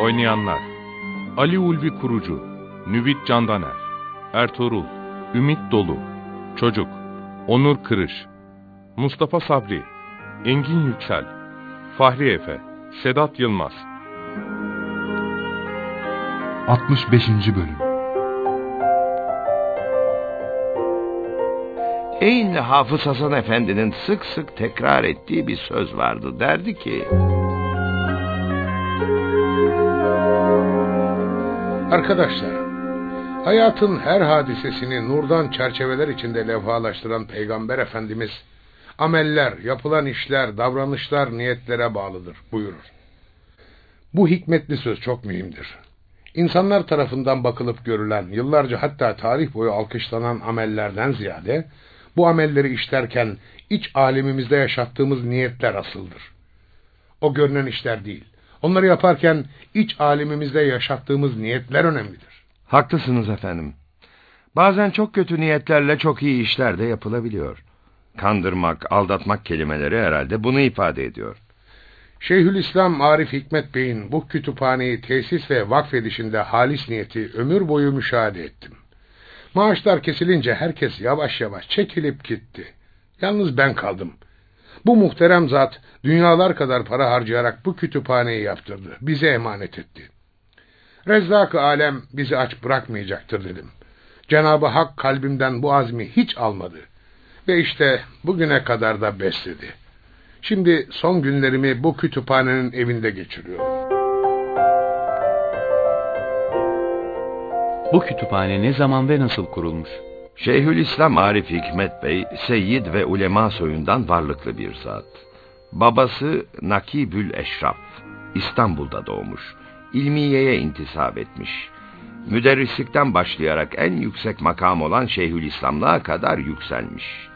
Oynayanlar Ali Ulvi Kurucu Nüvit Candaner Ertuğrul Ümit Dolu Çocuk Onur Kırış Mustafa Sabri Engin Yüksel Fahri Efe Sedat Yılmaz 65. Bölüm Eynli Hafız Hasan Efendi'nin sık sık tekrar ettiği bir söz vardı. Derdi ki... Arkadaşlar, hayatın her hadisesini nurdan çerçeveler içinde levhalaştıran Peygamber Efendimiz, ameller, yapılan işler, davranışlar niyetlere bağlıdır buyurur. Bu hikmetli söz çok mühimdir. İnsanlar tarafından bakılıp görülen, yıllarca hatta tarih boyu alkışlanan amellerden ziyade, bu amelleri işlerken iç alemimizde yaşattığımız niyetler asıldır. O görünen işler değil. Onları yaparken iç alemimizde yaşattığımız niyetler önemlidir. Haklısınız efendim. Bazen çok kötü niyetlerle çok iyi işler de yapılabiliyor. Kandırmak, aldatmak kelimeleri herhalde bunu ifade ediyor. Şeyhülislam Arif Hikmet Bey'in bu kütüphaneyi tesis ve vakfedişinde halis niyeti ömür boyu müşahede ettim. Maaşlar kesilince herkes yavaş yavaş çekilip gitti. Yalnız ben kaldım. Bu muhterem zat dünyalar kadar para harcayarak bu kütüphaneyi yaptırdı. Bize emanet etti. Rezzak-ı alem bizi aç bırakmayacaktır dedim. Cenabı Hak kalbimden bu azmi hiç almadı. Ve işte bugüne kadar da besledi. Şimdi son günlerimi bu kütüphanenin evinde geçiriyorum. Bu kütüphane ne zaman ve nasıl kurulmuş? Şeyhülislam Arif Hikmet Bey, seyyid ve ulema soyundan varlıklı bir zat. Babası Nakibül Eşraf, İstanbul'da doğmuş. İlmiyeye intisap etmiş. Müderrislikten başlayarak en yüksek makam olan Şeyhülislamlığa kadar yükselmiş.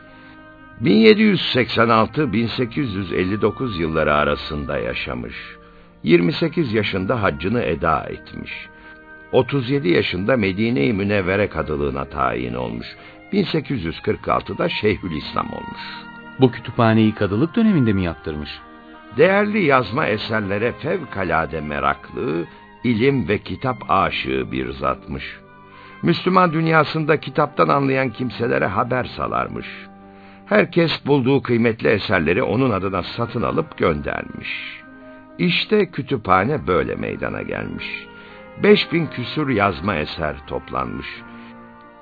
1786-1859 yılları arasında yaşamış. 28 yaşında haccını eda etmiş. 37 yaşında Medine-i Münevvere kadılığına tayin olmuş. 1846'da Şeyhülislam olmuş. Bu kütüphaneyi kadılık döneminde mi yaptırmış? Değerli yazma eserlere fevkalade meraklı, ilim ve kitap aşığı bir zatmış. Müslüman dünyasında kitaptan anlayan kimselere haber salarmış. Herkes bulduğu kıymetli eserleri onun adına satın alıp göndermiş. İşte kütüphane böyle meydana gelmiş. Beş bin küsur yazma eser toplanmış.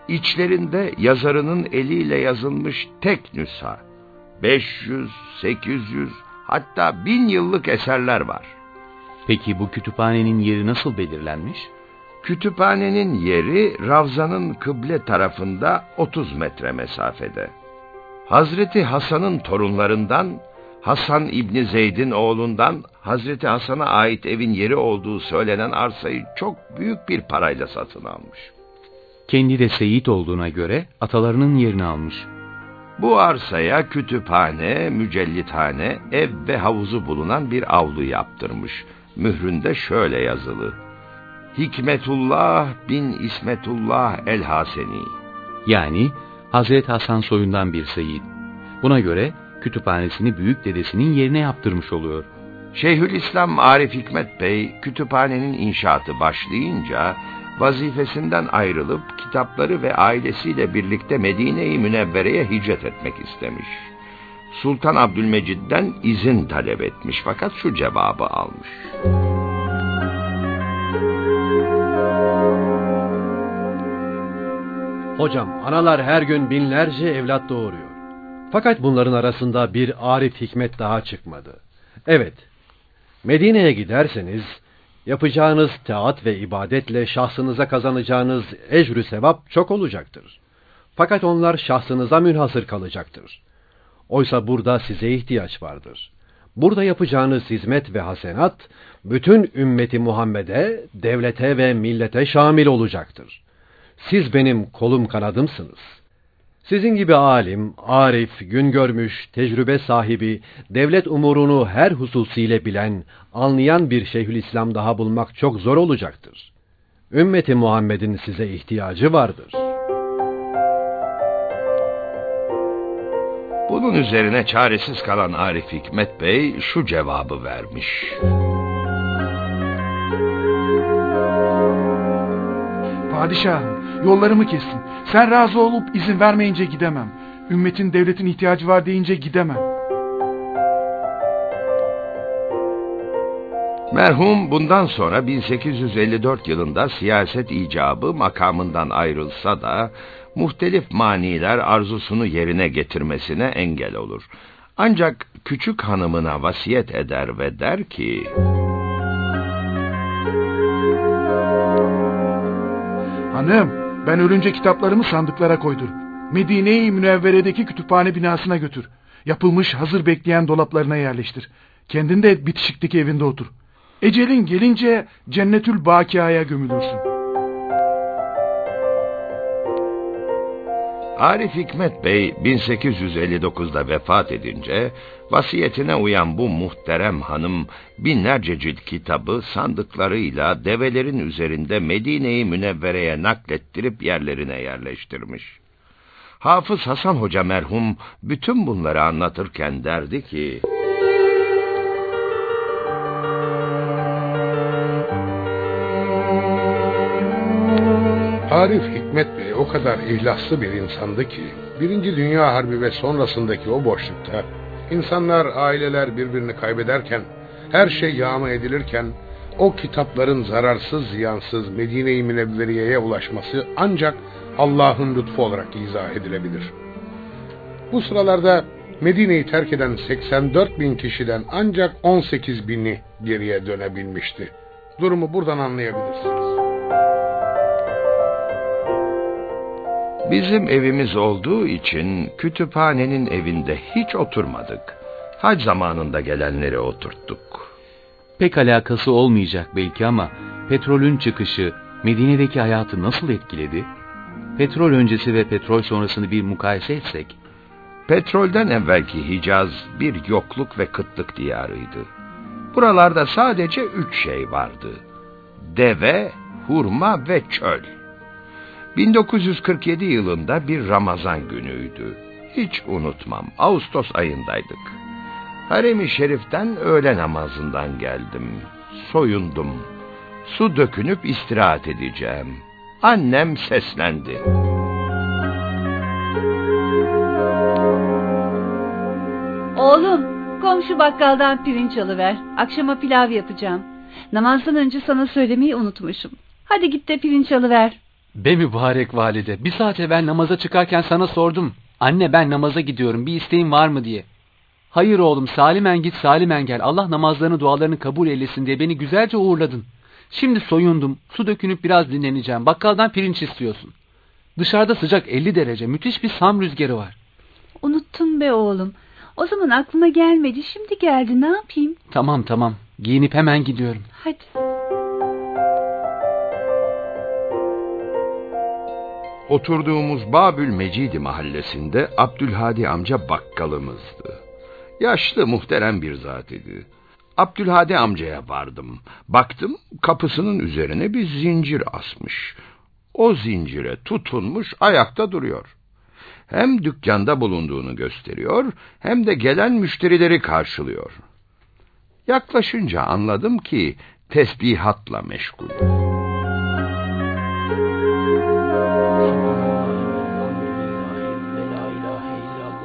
İçlerinde yazarının eliyle yazılmış tek nüsha. 500, 800, hatta bin yıllık eserler var. Peki bu kütüphanenin yeri nasıl belirlenmiş? Kütüphanenin yeri Ravza'nın kıble tarafında 30 metre mesafede. Hazreti Hasan'ın torunlarından Hasan İbni Zeyd'in oğlundan Hazreti Hasan'a ait evin yeri olduğu söylenen arsayı çok büyük bir parayla satın almış. Kendi de seyit olduğuna göre atalarının yerini almış. Bu arsaya kütüphane, mücellithane, ev ve havuzu bulunan bir avlu yaptırmış. Mühründe şöyle yazılı. Hikmetullah bin İsmetullah el-Haseni. Yani Hazreti Hasan soyundan bir seyit. Buna göre kütüphanesini büyük dedesinin yerine yaptırmış oluyor. Şeyhülislam Arif Hikmet Bey kütüphanenin inşaatı başlayınca vazifesinden ayrılıp kitapları ve ailesiyle birlikte Medine-i Münevvere'ye hicret etmek istemiş. Sultan Abdülmecid'den izin talep etmiş fakat şu cevabı almış. Hocam analar her gün binlerce evlat doğuruyor. Fakat bunların arasında bir Arif Hikmet daha çıkmadı. Evet, Medine'ye giderseniz yapacağınız taat ve ibadetle şahsınıza kazanacağınız ecrü sevap çok olacaktır. Fakat onlar şahsınıza münhasır kalacaktır. Oysa burada size ihtiyaç vardır. burada yapacağınız hizmet ve hasenat, bütün ümmeti Muhammed'e, devlete ve millete şamil olacaktır. Siz benim kolum kanadımsınız. Sizin gibi alim, arif, gün görmüş, tecrübe sahibi, devlet umurunu her hususiyle bilen, anlayan bir Şeyhülislam daha bulmak çok zor olacaktır. Ümmeti Muhammed'in size ihtiyacı vardır. Bunun üzerine çaresiz kalan Arif Hikmet Bey şu cevabı vermiş. Padişahım, yollarımı kessin. Sen razı olup izin vermeyince gidemem. Ümmetin devletin ihtiyacı var deyince gidemem. Merhum bundan sonra 1854 yılında siyaset icabı makamından ayrılsa da muhtelif maniler arzusunu yerine getirmesine engel olur. Ancak küçük hanımına vasiyet eder ve der ki... Hanım, ben ölünce kitaplarımı sandıklara koydur. Medine-i Münevvere'deki kütüphane binasına götür. Yapılmış hazır bekleyen dolaplarına yerleştir. Kendin de bitişikteki evinde otur. Ecelin gelince Cennetül Bakia'ya gömülürsün. Arif Hikmet Bey 1859'da vefat edince vasiyetine uyan bu muhterem hanım binlerce cilt kitabı sandıklarıyla develerin üzerinde Medine-i Münevvere'ye naklettirip yerlerine yerleştirmiş. Hafız Hasan Hoca merhum bütün bunları anlatırken derdi ki... Arif Hikmet Bey o kadar ihlaslı bir insandı ki, Birinci Dünya Harbi ve sonrasındaki o boşlukta, insanlar, aileler birbirini kaybederken, her şey yağma edilirken, o kitapların zararsız ziyansız Medine-i Münevveriye'ye ulaşması ancak Allah'ın lütfu olarak izah edilebilir. Bu sıralarda Medine'yi terk eden 84 bin kişiden ancak 18 bini geriye dönebilmişti. Durumu buradan anlayabilirsiniz. Bizim evimiz olduğu için kütüphanenin evinde hiç oturmadık. Hac zamanında gelenleri oturttuk. Pek alakası olmayacak belki ama petrolün çıkışı Medine'deki hayatı nasıl etkiledi? Petrol öncesi ve petrol sonrasını bir mukayese etsek. Petrolden evvelki Hicaz bir yokluk ve kıtlık diyarıydı. Buralarda sadece üç şey vardı. Deve, hurma ve çöl. 1947 yılında bir Ramazan günüydü. Hiç unutmam. Ağustos ayındaydık. Harem-i Şerif'ten öğle namazından geldim. Soyundum. Su dökünüp istirahat edeceğim. Annem seslendi. Oğlum, komşu bakkaldan pirinç alıver. Akşama pilav yapacağım. Namazdan önce sana söylemeyi unutmuşum. Hadi git de pirinç alıver. Be mübarek valide, bir saat evvel namaza çıkarken sana sordum. Anne ben namaza gidiyorum, bir isteğin var mı diye. Hayır oğlum, salimen git salimen gel. Allah namazlarını dualarını kabul eylesin diye beni güzelce uğurladın. Şimdi soyundum, su dökünüp biraz dinleneceğim. Bakkaldan pirinç istiyorsun. Dışarıda sıcak 50 derece, müthiş bir sam rüzgarı var. Unuttum be oğlum. O zaman aklıma gelmedi, şimdi geldi ne yapayım? Tamam tamam, giyinip hemen gidiyorum. Hadi. Oturduğumuz Babül Mecidi mahallesinde Abdülhadi amca bakkalımızdı. Yaşlı muhterem bir zat idi. Abdülhadi amcaya vardım. Baktım kapısının üzerine bir zincir asmış. O zincire tutunmuş ayakta duruyor. Hem dükkanda bulunduğunu gösteriyor hem de gelen müşterileri karşılıyor. Yaklaşınca anladım ki tesbihatla meşgul.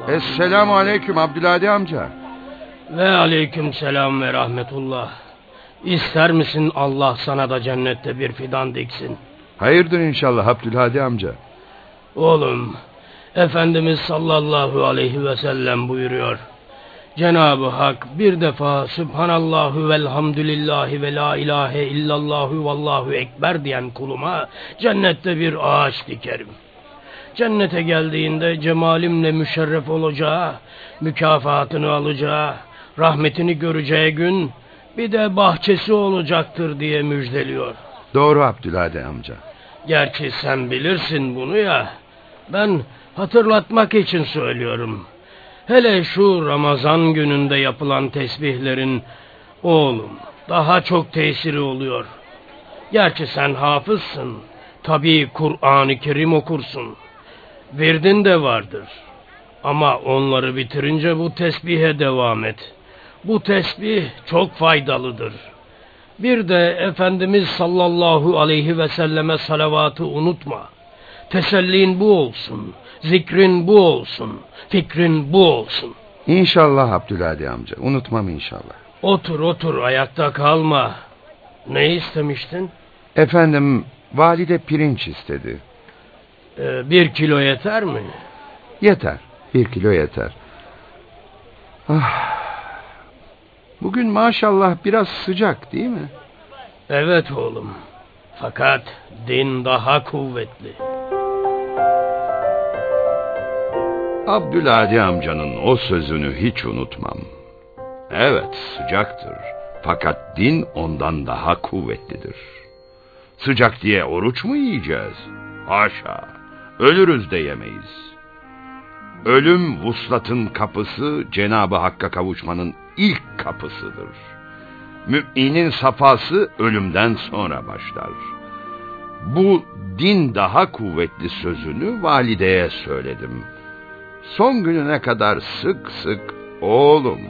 Esselamu aleyküm Abdülhadi amca. Ve aleyküm selam ve rahmetullah. İster misin Allah sana da cennette bir fidan diksin? Hayırdır inşallah Abdülhadi amca. Oğlum, Efendimiz sallallahu aleyhi ve sellem buyuruyor. Cenab-ı Hak bir defa Sübhanallahu velhamdülillahi ve la ilahe illallahu vallahu ekber diyen kuluma cennette bir ağaç dikerim. Cennete geldiğinde cemalimle müşerref olacağı, mükafatını alacağı, Rahmetini göreceği gün bir de bahçesi olacaktır diye müjdeliyor. Doğru Abdülhadi amca. Gerçi sen bilirsin bunu ya. Ben hatırlatmak için söylüyorum. Hele şu Ramazan gününde yapılan tesbihlerin oğlum daha çok tesiri oluyor. Gerçi sen hafızsın. Tabii Kur'an-ı Kerim okursun. Virdin de vardır. Ama onları bitirince bu tesbihe devam et. Bu tesbih çok faydalıdır. Bir de Efendimiz sallallahu aleyhi ve selleme salavatı unutma. Tesellin bu olsun, zikrin bu olsun, fikrin bu olsun. İnşallah Abdülhadi amca. Unutmam inşallah. Otur otur ayakta kalma. Ne istemiştin? Efendim valide pirinç istedi. Ee, bir kilo yeter mi? Yeter. Bir kilo yeter. Ah. Bugün maşallah biraz sıcak değil mi? Evet oğlum. Fakat din daha kuvvetli. Abdülhadi amcanın o sözünü hiç unutmam. Evet sıcaktır. Fakat din ondan daha kuvvetlidir. Sıcak diye oruç mu yiyeceğiz? Haşa. Ölürüz de yemeyiz. Ölüm vuslatın kapısı Cenabı Hakk'a kavuşmanın ilk kapısıdır. Müminin safası ölümden sonra başlar. Bu din daha kuvvetli sözünü valideye söyledim. Son gününe kadar sık sık oğlum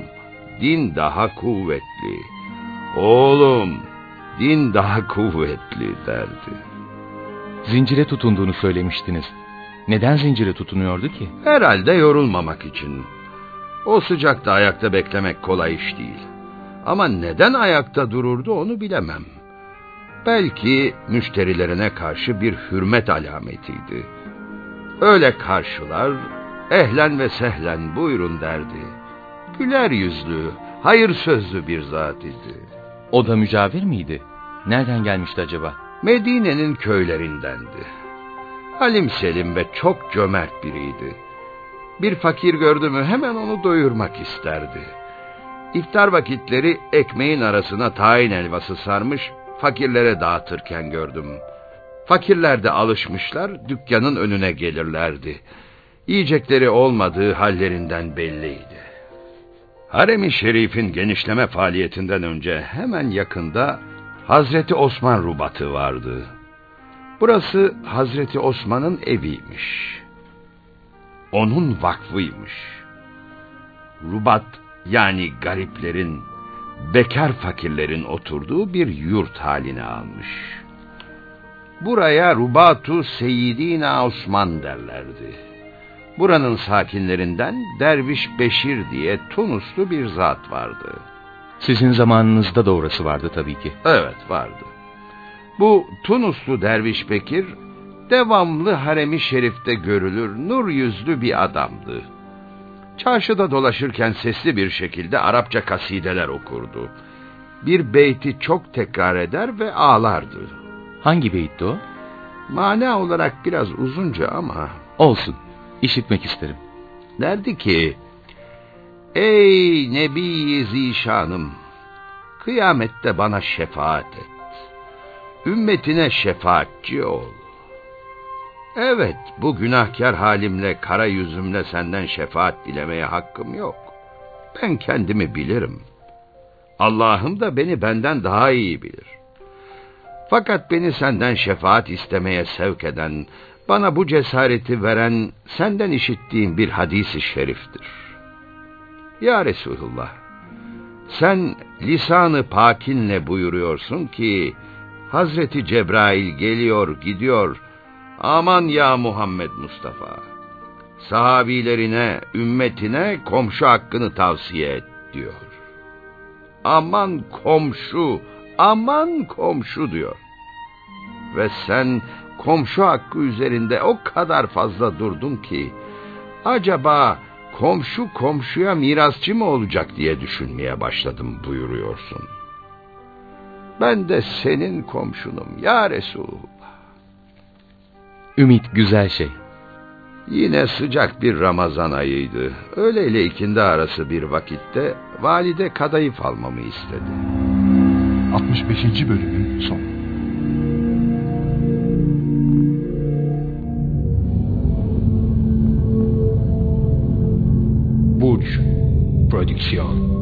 din daha kuvvetli. Oğlum din daha kuvvetli derdi. Zincire tutunduğunu söylemiştiniz. Neden zincire tutunuyordu ki? Herhalde yorulmamak için. O sıcakta ayakta beklemek kolay iş değil. Ama neden ayakta dururdu onu bilemem. Belki müşterilerine karşı bir hürmet alametiydi. Öyle karşılar, ehlen ve sehlen buyurun derdi. Güler yüzlü, hayır sözlü bir zat idi. O da mücavir miydi? Nereden gelmişti acaba? Medine'nin köylerindendi. Halim selim ve çok cömert biriydi. Bir fakir gördü mü hemen onu doyurmak isterdi. İftar vakitleri ekmeğin arasına tayin elvası sarmış, fakirlere dağıtırken gördüm. Fakirler de alışmışlar, dükkanın önüne gelirlerdi. Yiyecekleri olmadığı hallerinden belliydi. Harem-i Şerif'in genişleme faaliyetinden önce hemen yakında Hazreti Osman Rubatı vardı. Burası Hazreti Osman'ın eviymiş. Onun vakfıymış. Rubat yani gariplerin, bekar fakirlerin oturduğu bir yurt haline almış. Buraya Rubatu Seyyidina Osman derlerdi. Buranın sakinlerinden Derviş Beşir diye Tunuslu bir zat vardı. Sizin zamanınızda da orası vardı tabii ki. Evet vardı. Bu Tunuslu Derviş Bekir devamlı haremi şerifte görülür nur yüzlü bir adamdı. Çarşıda dolaşırken sesli bir şekilde Arapça kasideler okurdu. Bir beyti çok tekrar eder ve ağlardı. Hangi beytti o? Mana olarak biraz uzunca ama... Olsun, işitmek isterim. Derdi ki, Ey Nebi Zişanım, kıyamette bana şefaat et. Ümmetine şefaatçi ol. Evet, bu günahkar halimle, kara yüzümle senden şefaat dilemeye hakkım yok. Ben kendimi bilirim. Allah'ım da beni benden daha iyi bilir. Fakat beni senden şefaat istemeye sevk eden, bana bu cesareti veren, senden işittiğim bir hadisi şeriftir. Ya Resulullah, sen lisanı pakinle buyuruyorsun ki, Hazreti Cebrail geliyor gidiyor. Aman ya Muhammed Mustafa. Sahabilerine, ümmetine komşu hakkını tavsiye et diyor. Aman komşu, aman komşu diyor. Ve sen komşu hakkı üzerinde o kadar fazla durdun ki, acaba komşu komşuya mirasçı mı olacak diye düşünmeye başladım buyuruyorsun. Ben de senin komşunum ya Resulullah. Ümit güzel şey. Yine sıcak bir Ramazan ayıydı. Öğle ile ikindi arası bir vakitte valide kadayıf almamı istedi. 65. bölümün sonu. bendición.